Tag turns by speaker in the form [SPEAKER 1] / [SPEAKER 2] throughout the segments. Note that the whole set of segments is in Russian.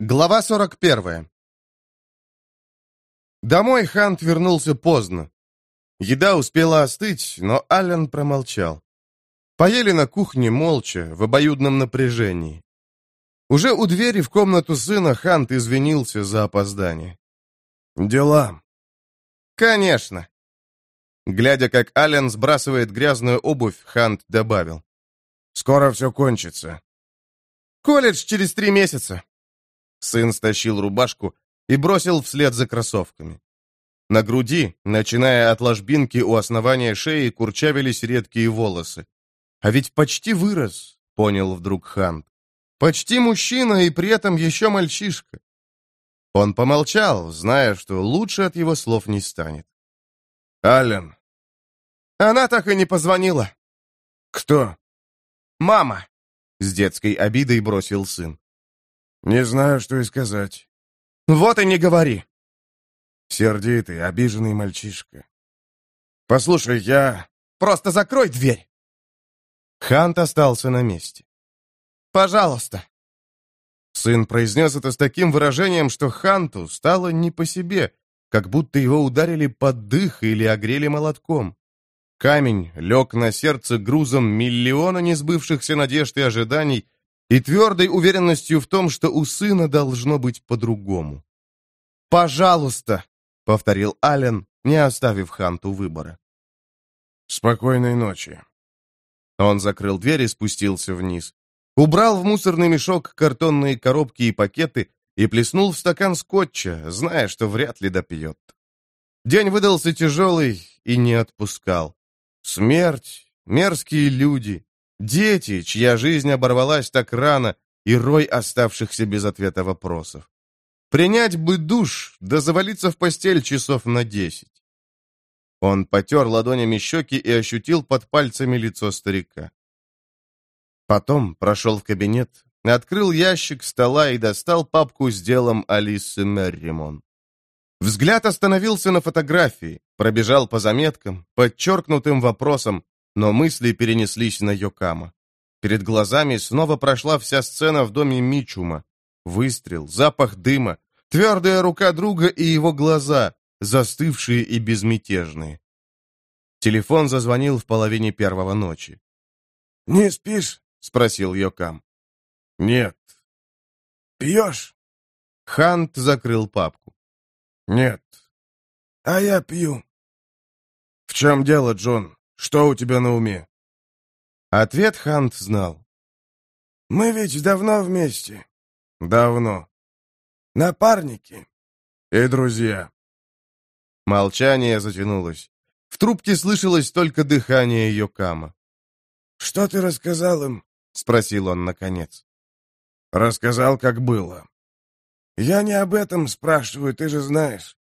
[SPEAKER 1] Глава 41. Домой Хант вернулся поздно. Еда успела остыть, но Аллен промолчал. Поели на кухне молча, в обоюдном напряжении. Уже у двери в комнату сына Хант извинился за опоздание.
[SPEAKER 2] «Дела».
[SPEAKER 1] «Конечно». Глядя, как Аллен сбрасывает грязную обувь, Хант добавил.
[SPEAKER 2] «Скоро все кончится».
[SPEAKER 1] «Колледж через три месяца. Сын стащил рубашку и бросил вслед за кроссовками. На груди, начиная от ложбинки у основания шеи, курчавились редкие волосы. А ведь почти вырос, понял вдруг Хант. Почти мужчина и при этом еще мальчишка. Он помолчал, зная, что лучше от его слов не станет.
[SPEAKER 2] «Аллен».
[SPEAKER 1] Она так и не позвонила.
[SPEAKER 2] «Кто?»
[SPEAKER 1] «Мама», — с детской обидой бросил сын.
[SPEAKER 2] «Не знаю, что и сказать».
[SPEAKER 1] «Вот и не говори».
[SPEAKER 2] Сердитый, обиженный мальчишка. «Послушай, я...»
[SPEAKER 1] «Просто закрой дверь!» Хант остался на месте. «Пожалуйста!» Сын произнес это с таким выражением, что Ханту стало не по себе, как будто его ударили под дых или огрели молотком. Камень лег на сердце грузом миллиона несбывшихся надежд и ожиданий, и твердой уверенностью в том, что у сына должно быть по-другому. «Пожалуйста!» — повторил Ален, не оставив Ханту выбора.
[SPEAKER 2] «Спокойной ночи».
[SPEAKER 1] Он закрыл дверь и спустился вниз. Убрал в мусорный мешок картонные коробки и пакеты и плеснул в стакан скотча, зная, что вряд ли допьет. День выдался тяжелый и не отпускал. Смерть, мерзкие люди, Дети, чья жизнь оборвалась так рано, и рой оставшихся без ответа вопросов. Принять бы душ, да завалиться в постель часов на десять. Он потер ладонями щеки и ощутил под пальцами лицо старика. Потом прошел в кабинет, открыл ящик стола и достал папку с делом Алисы Мерримон. Взгляд остановился на фотографии, пробежал по заметкам, подчеркнутым вопросам, но мысли перенеслись на Йокама. Перед глазами снова прошла вся сцена в доме Мичума. Выстрел, запах дыма, твердая рука друга и его глаза, застывшие и безмятежные. Телефон зазвонил в половине первого ночи.
[SPEAKER 2] «Не спишь?» — спросил Йокам.
[SPEAKER 1] «Нет».
[SPEAKER 2] «Пьешь?»
[SPEAKER 1] Хант закрыл папку.
[SPEAKER 2] «Нет». «А я пью». «В чем дело, Джон?» Что у тебя на уме?»
[SPEAKER 1] Ответ Хант знал.
[SPEAKER 2] «Мы ведь давно вместе».
[SPEAKER 1] «Давно».
[SPEAKER 2] «Напарники».
[SPEAKER 1] «И друзья». Молчание затянулось. В трубке слышалось только дыхание Йокама.
[SPEAKER 2] «Что ты рассказал им?»
[SPEAKER 1] — спросил он наконец.
[SPEAKER 2] «Рассказал, как было». «Я не об этом спрашиваю, ты же знаешь».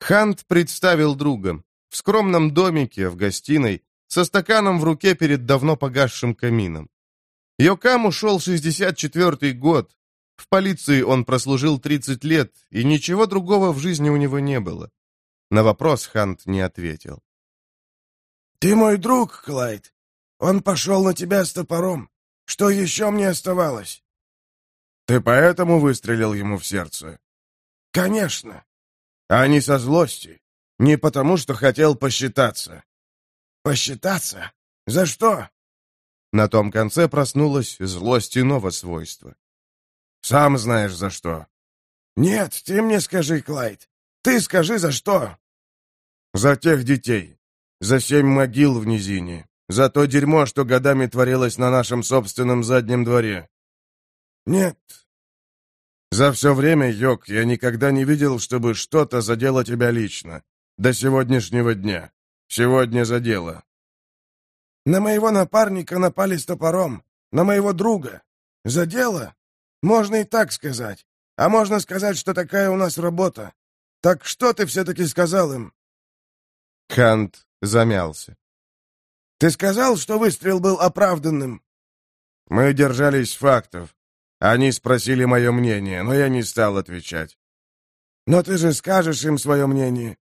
[SPEAKER 1] Хант представил друга в скромном домике в гостиной, со стаканом в руке перед давно погасшим камином. Йокам ушел 64-й год. В полиции он прослужил 30 лет, и ничего другого в жизни у него не было. На вопрос Хант не ответил.
[SPEAKER 2] «Ты мой друг, Клайд. Он пошел на тебя с топором. Что еще мне оставалось?»
[SPEAKER 1] «Ты поэтому выстрелил ему в сердце?»
[SPEAKER 2] «Конечно».
[SPEAKER 1] «А не со злости?» Не потому, что хотел посчитаться.
[SPEAKER 2] Посчитаться? За что?
[SPEAKER 1] На том конце проснулась злость иного свойства. Сам знаешь, за что.
[SPEAKER 2] Нет, ты мне скажи, Клайд. Ты скажи, за что?
[SPEAKER 1] За тех детей. За семь могил в низине. За то дерьмо, что годами творилось на нашем собственном заднем дворе.
[SPEAKER 2] Нет.
[SPEAKER 1] За все время, Йок, я никогда не видел, чтобы что-то задело тебя лично. До сегодняшнего дня. Сегодня за дело.
[SPEAKER 2] На моего напарника напали с топором. На моего друга. За дело? Можно и так сказать. А можно сказать, что такая у нас работа. Так что ты все-таки сказал им?»
[SPEAKER 1] Хант замялся.
[SPEAKER 2] «Ты сказал, что выстрел был оправданным?»
[SPEAKER 1] «Мы держались фактов. Они спросили мое мнение, но я не стал отвечать».
[SPEAKER 2] «Но ты же скажешь им свое мнение.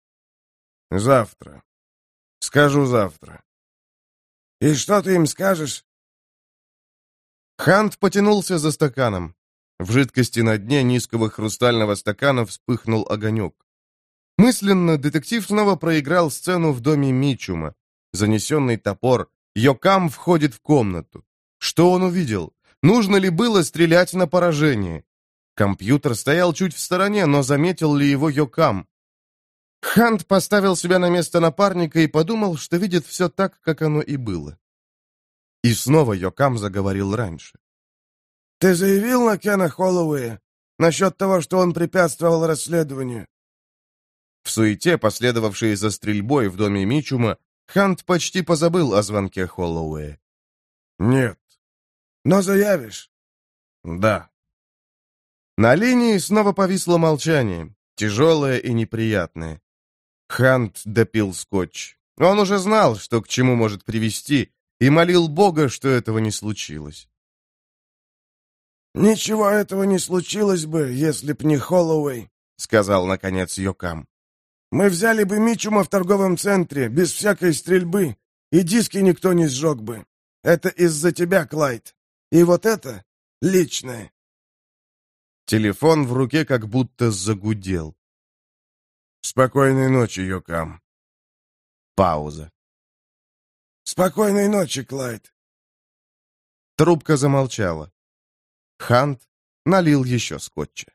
[SPEAKER 1] Завтра. Скажу завтра.
[SPEAKER 2] И что ты им скажешь?
[SPEAKER 1] Хант потянулся за стаканом. В жидкости на дне низкого хрустального стакана вспыхнул огонек. Мысленно детектив снова проиграл сцену в доме Мичума. Занесенный топор. Йокам входит в комнату. Что он увидел? Нужно ли было стрелять на поражение? Компьютер стоял чуть в стороне, но заметил ли его Йокам? Хант поставил себя на место напарника и подумал, что видит все так, как оно и было. И снова Йокам заговорил раньше.
[SPEAKER 2] «Ты заявил на Кена Холлоуэя насчет того, что он препятствовал расследованию?»
[SPEAKER 1] В суете, последовавшей за стрельбой в доме Мичума, Хант почти позабыл о звонке Холлоуэя.
[SPEAKER 2] «Нет». «Но заявишь?»
[SPEAKER 1] «Да». На линии снова повисло молчание, тяжелое и неприятное. Хант допил скотч. Он уже знал, что к чему может привести, и молил Бога, что этого не случилось.
[SPEAKER 2] «Ничего этого не случилось бы, если б не Холлоуэй», — сказал, наконец, Йокам. «Мы взяли бы Мичума в торговом центре, без всякой стрельбы, и диски никто не сжег бы. Это из-за тебя, Клайд. И вот это личное».
[SPEAKER 1] Телефон в руке как будто загудел.
[SPEAKER 2] «Спокойной ночи, Йокам».
[SPEAKER 1] Пауза.
[SPEAKER 2] «Спокойной ночи, Клайд».
[SPEAKER 1] Трубка замолчала. Хант налил еще скотча.